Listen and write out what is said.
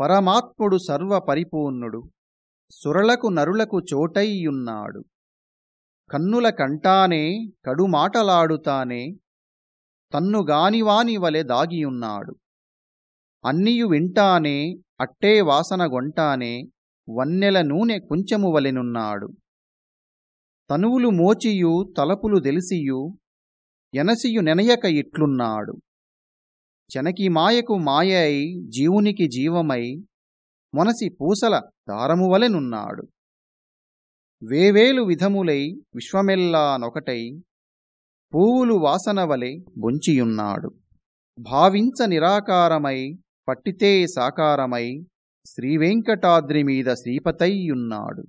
పరమాత్ముడు సర్వపరిపూర్ణుడు సురలకు నరులకు చోటైయున్నాడు కన్నుల కంటానే కడుమాటలాడుతానే తన్నుగానివాని వలె దాగియున్నాడు. అన్నియు వింటానే అట్టే వాసనగొంటానే వన్నెల నూనె కుంచెము వలెనున్నాడు. తనువులు మోచియు తలపులు దెలిసియు ఎనసియు నెనయక ఇట్లున్నాడు. చెనకి మాయకు మాయ అయి జీవునికి జీవమై మొనసి పూసల దారము వలెనున్నాడు వేవేలు విధములై విశ్వమెల్లా నొకటై పూవులు వాసన వలె బొంచియున్నాడు. భావించ నిరాకారమై పట్టితే సాకారమై శ్రీవెంకటాద్రి మీద శ్రీపతయ్యున్నాడు